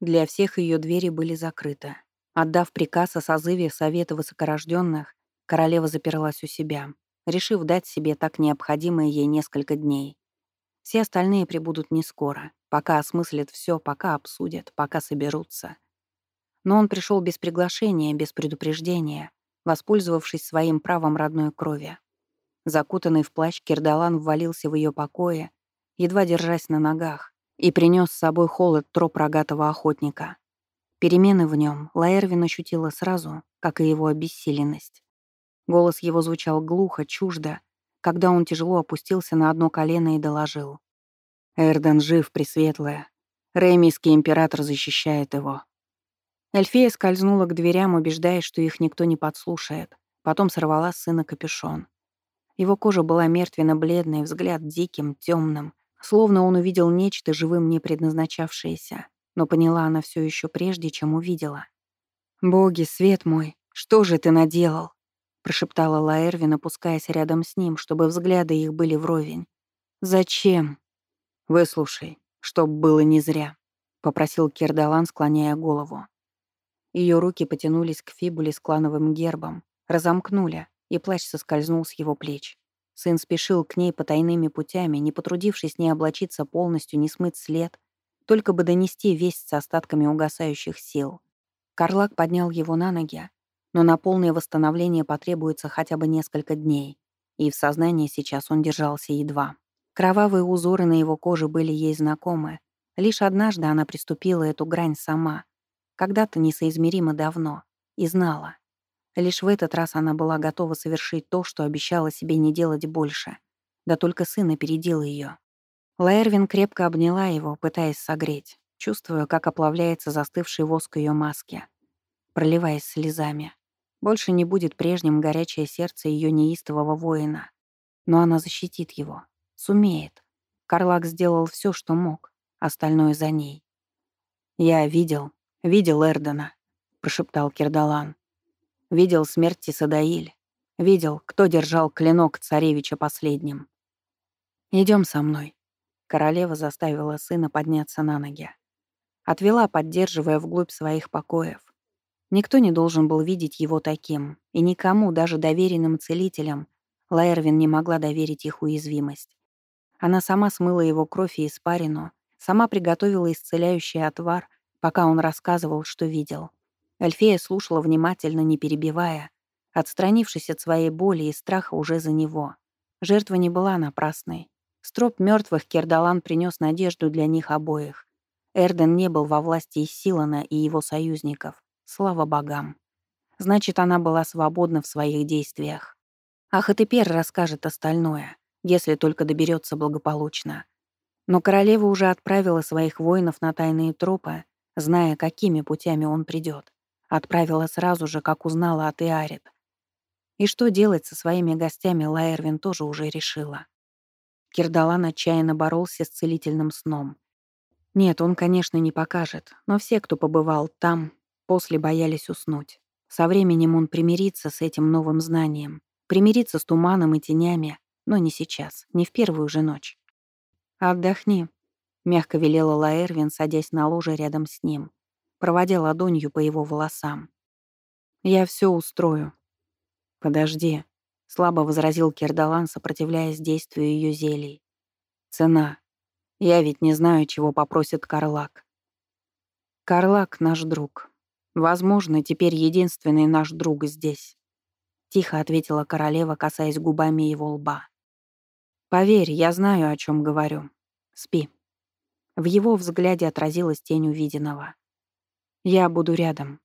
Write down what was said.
Для всех ее двери были закрыты. Отдав приказ о созыве Совета Высокорожденных, королева заперлась у себя, решив дать себе так необходимые ей несколько дней. Все остальные прибудут не скоро, пока осмыслят все, пока обсудят, пока соберутся. Но он пришел без приглашения, без предупреждения, воспользовавшись своим правом родной крови. Закутанный в плащ, Кирдалан ввалился в ее покое, едва держась на ногах, и принес с собой холод троп рогатого охотника. Перемены в нем Лаэрвин ощутила сразу, как и его обессиленность. Голос его звучал глухо, чуждо, когда он тяжело опустился на одно колено и доложил. «Эрден жив, Пресветлая. Реймийский император защищает его». Эльфея скользнула к дверям, убеждаясь, что их никто не подслушает. Потом сорвала с сына капюшон. Его кожа была мертвенно-бледной, взгляд диким, темным, словно он увидел нечто живым не предназначавшееся. Но поняла она все еще прежде, чем увидела. «Боги, свет мой, что же ты наделал?» прошептала Лаэрвин, опускаясь рядом с ним, чтобы взгляды их были вровень. «Зачем?» «Выслушай, чтоб было не зря», — попросил Кирдалан, склоняя голову. Ее руки потянулись к фибуле с клановым гербом, разомкнули, и плащ соскользнул с его плеч. Сын спешил к ней потайными путями, не потрудившись ни облачиться полностью, ни смыть след, только бы донести весть с остатками угасающих сил. Карлак поднял его на ноги, но на полное восстановление потребуется хотя бы несколько дней, и в сознании сейчас он держался едва. Кровавые узоры на его коже были ей знакомы. Лишь однажды она приступила эту грань сама, когда-то несоизмеримо давно, и знала. Лишь в этот раз она была готова совершить то, что обещала себе не делать больше. Да только сын опередил ее. Лаэрвин крепко обняла его, пытаясь согреть, чувствуя, как оплавляется застывший воск ее маски, проливаясь слезами. Больше не будет прежним горячее сердце ее неистового воина. Но она защитит его. Сумеет. Карлак сделал все, что мог. Остальное за ней. «Я видел, видел Эрдена», — прошептал Кирдалан. «Видел смерть Тисадаиль. Видел, кто держал клинок царевича последним. Идем со мной». Королева заставила сына подняться на ноги. Отвела, поддерживая вглубь своих покоев. Никто не должен был видеть его таким, и никому, даже доверенным целителям, Лаэрвин не могла доверить их уязвимость. Она сама смыла его кровь и испарину, сама приготовила исцеляющий отвар, пока он рассказывал, что видел. Эльфея слушала внимательно, не перебивая, отстранившись от своей боли и страха уже за него. Жертва не была напрасной. Строп мертвых Кердалан принес надежду для них обоих. Эрден не был во власти Исилана и его союзников. Слава богам. Значит, она была свободна в своих действиях. Ах, и теперь расскажет остальное, если только доберется благополучно. Но королева уже отправила своих воинов на тайные тропы, зная, какими путями он придет. Отправила сразу же, как узнала от Иарит. И что делать со своими гостями, Лаэрвин тоже уже решила. Кирдалан отчаянно боролся с целительным сном. Нет, он, конечно, не покажет, но все, кто побывал там, После боялись уснуть. Со временем он примирится с этим новым знанием, примирится с туманом и тенями, но не сейчас, не в первую же ночь. «Отдохни», — мягко велела Лаэрвин, садясь на ложе рядом с ним, проводя ладонью по его волосам. «Я все устрою». «Подожди», — слабо возразил Кирдалан, сопротивляясь действию ее зелий. «Цена. Я ведь не знаю, чего попросит Карлак». «Карлак — наш друг», Возможно, теперь единственный наш друг здесь. Тихо ответила королева, касаясь губами его лба. Поверь, я знаю, о чем говорю. Спи. В его взгляде отразилась тень увиденного. Я буду рядом.